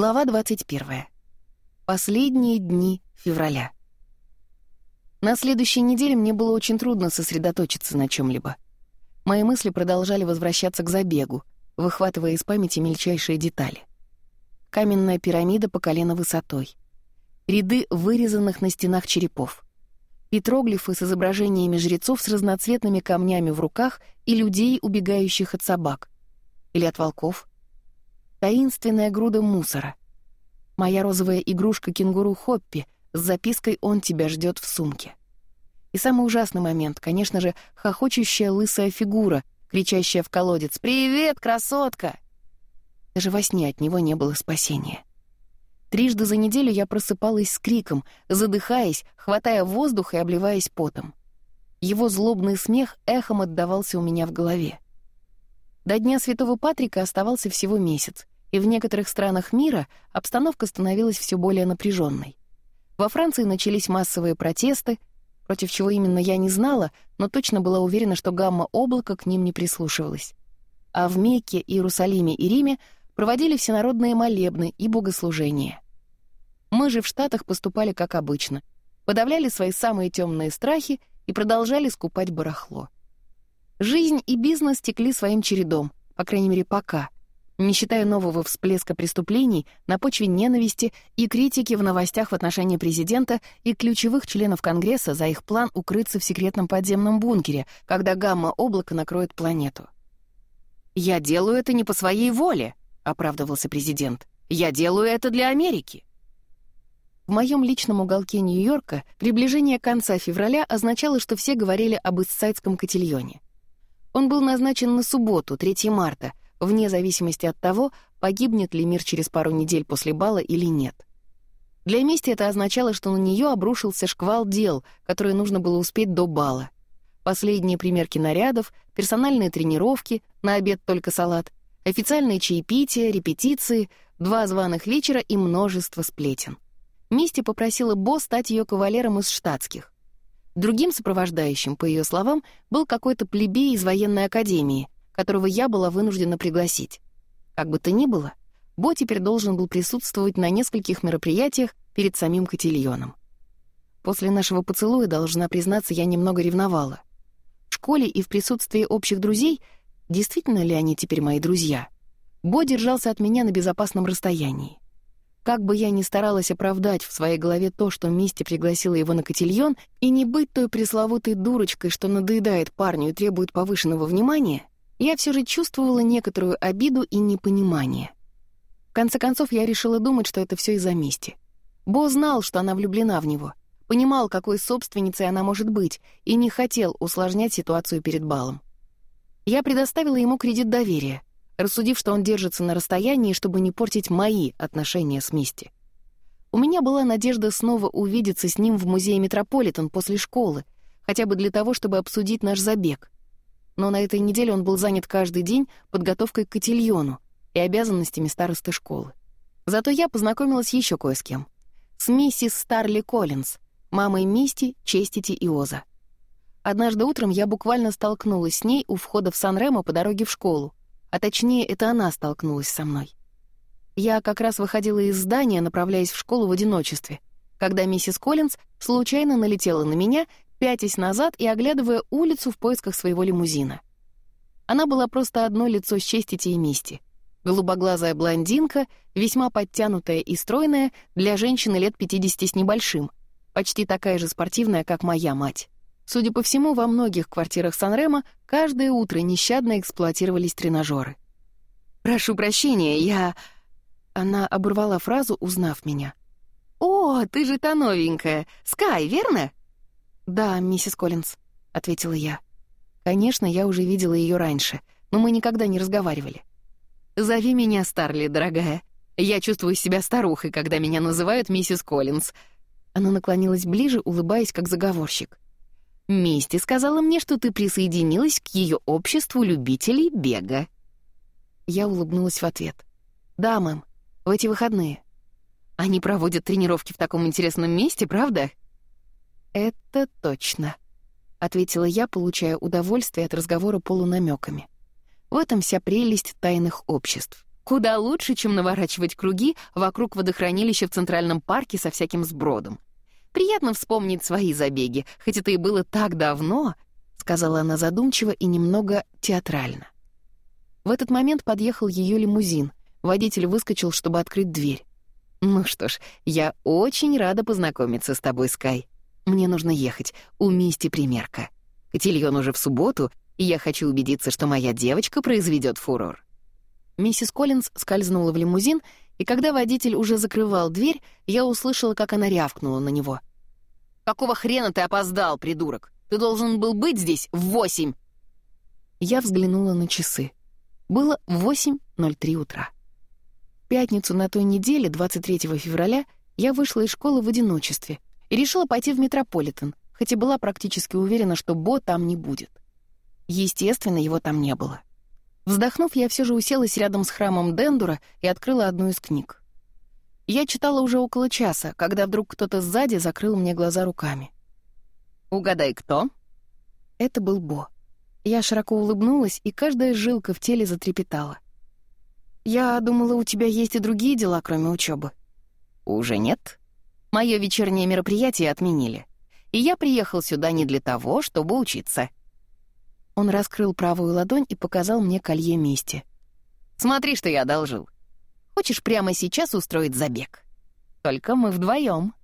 Глава 21. Последние дни февраля. На следующей неделе мне было очень трудно сосредоточиться на чем либо Мои мысли продолжали возвращаться к забегу, выхватывая из памяти мельчайшие детали. Каменная пирамида по колено высотой. Ряды вырезанных на стенах черепов. Петроглифы с изображениями жрецов с разноцветными камнями в руках и людей, убегающих от собак. Или от волков таинственная груда мусора. Моя розовая игрушка кенгуру Хоппи с запиской «Он тебя ждет в сумке». И самый ужасный момент, конечно же, хохочущая лысая фигура, кричащая в колодец «Привет, красотка!». Даже во сне от него не было спасения. Трижды за неделю я просыпалась с криком, задыхаясь, хватая воздух и обливаясь потом. Его злобный смех эхом отдавался у меня в голове. До Дня Святого Патрика оставался всего месяц, и в некоторых странах мира обстановка становилась все более напряженной. Во Франции начались массовые протесты, против чего именно я не знала, но точно была уверена, что гамма-облако к ним не прислушивалась. А в Мекке, Иерусалиме и Риме проводили всенародные молебны и богослужения. Мы же в Штатах поступали как обычно, подавляли свои самые темные страхи и продолжали скупать барахло. Жизнь и бизнес текли своим чередом, по крайней мере, пока — не считая нового всплеска преступлений на почве ненависти и критики в новостях в отношении президента и ключевых членов Конгресса за их план укрыться в секретном подземном бункере, когда гамма-облако накроет планету. «Я делаю это не по своей воле», — оправдывался президент. «Я делаю это для Америки». В моем личном уголке Нью-Йорка приближение конца февраля означало, что все говорили об Иссайдском котельоне. Он был назначен на субботу, 3 марта — вне зависимости от того, погибнет ли мир через пару недель после бала или нет. Для Мести это означало, что на нее обрушился шквал дел, которые нужно было успеть до бала. Последние примерки нарядов, персональные тренировки, на обед только салат, официальные чаепития, репетиции, два званых вечера и множество сплетен. Мисти попросила Бо стать ее кавалером из штатских. Другим сопровождающим, по ее словам, был какой-то плебей из военной академии — которого я была вынуждена пригласить. Как бы то ни было, Бо теперь должен был присутствовать на нескольких мероприятиях перед самим Котильоном. После нашего поцелуя, должна признаться, я немного ревновала. В школе и в присутствии общих друзей действительно ли они теперь мои друзья? Бо держался от меня на безопасном расстоянии. Как бы я ни старалась оправдать в своей голове то, что Мисти пригласила его на котельон, и не быть той пресловутой дурочкой, что надоедает парню и требует повышенного внимания, я все же чувствовала некоторую обиду и непонимание. В конце концов, я решила думать, что это все из-за мести. Бо знал, что она влюблена в него, понимал, какой собственницей она может быть, и не хотел усложнять ситуацию перед балом. Я предоставила ему кредит доверия, рассудив, что он держится на расстоянии, чтобы не портить мои отношения с Мисти. У меня была надежда снова увидеться с ним в музее Метрополитен после школы, хотя бы для того, чтобы обсудить наш забег — но на этой неделе он был занят каждый день подготовкой к котельону и обязанностями старосты школы. Зато я познакомилась еще кое с кем. С миссис Старли Коллинз, мамой Мисти, Честити и Оза. Однажды утром я буквально столкнулась с ней у входа в Сан-Ремо по дороге в школу, а точнее, это она столкнулась со мной. Я как раз выходила из здания, направляясь в школу в одиночестве, когда миссис Коллинз случайно налетела на меня пятясь назад и оглядывая улицу в поисках своего лимузина. Она была просто одно лицо счастья и мисти. Голубоглазая блондинка, весьма подтянутая и стройная, для женщины лет 50 с небольшим, почти такая же спортивная, как моя мать. Судя по всему, во многих квартирах Санрема каждое утро нещадно эксплуатировались тренажеры. «Прошу прощения, я...» Она оборвала фразу, узнав меня. «О, ты же та новенькая! Скай, верно?» «Да, миссис Коллинз», — ответила я. Конечно, я уже видела ее раньше, но мы никогда не разговаривали. «Зови меня Старли, дорогая. Я чувствую себя старухой, когда меня называют миссис Коллинз». Она наклонилась ближе, улыбаясь, как заговорщик. «Мисти сказала мне, что ты присоединилась к ее обществу любителей бега». Я улыбнулась в ответ. «Да, мэм, в эти выходные». «Они проводят тренировки в таком интересном месте, правда?» «Это точно», — ответила я, получая удовольствие от разговора полунамёками. В этом вся прелесть тайных обществ. Куда лучше, чем наворачивать круги вокруг водохранилища в Центральном парке со всяким сбродом. Приятно вспомнить свои забеги, хоть это и было так давно, — сказала она задумчиво и немного театрально. В этот момент подъехал ее лимузин. Водитель выскочил, чтобы открыть дверь. «Ну что ж, я очень рада познакомиться с тобой, Скай», мне нужно ехать, у Мисти примерка. Котильон уже в субботу, и я хочу убедиться, что моя девочка произведет фурор». Миссис Коллинз скользнула в лимузин, и когда водитель уже закрывал дверь, я услышала, как она рявкнула на него. «Какого хрена ты опоздал, придурок? Ты должен был быть здесь в восемь!» Я взглянула на часы. Было 8.03 утра. В пятницу на той неделе, 23 февраля, я вышла из школы в одиночестве — и решила пойти в Метрополитен, хоть и была практически уверена, что Бо там не будет. Естественно, его там не было. Вздохнув, я все же уселась рядом с храмом Дендура и открыла одну из книг. Я читала уже около часа, когда вдруг кто-то сзади закрыл мне глаза руками. «Угадай, кто?» Это был Бо. Я широко улыбнулась, и каждая жилка в теле затрепетала. «Я думала, у тебя есть и другие дела, кроме учебы. «Уже нет?» Мое вечернее мероприятие отменили, и я приехал сюда не для того, чтобы учиться. Он раскрыл правую ладонь и показал мне колье мести. «Смотри, что я одолжил. Хочешь прямо сейчас устроить забег? Только мы вдвоем.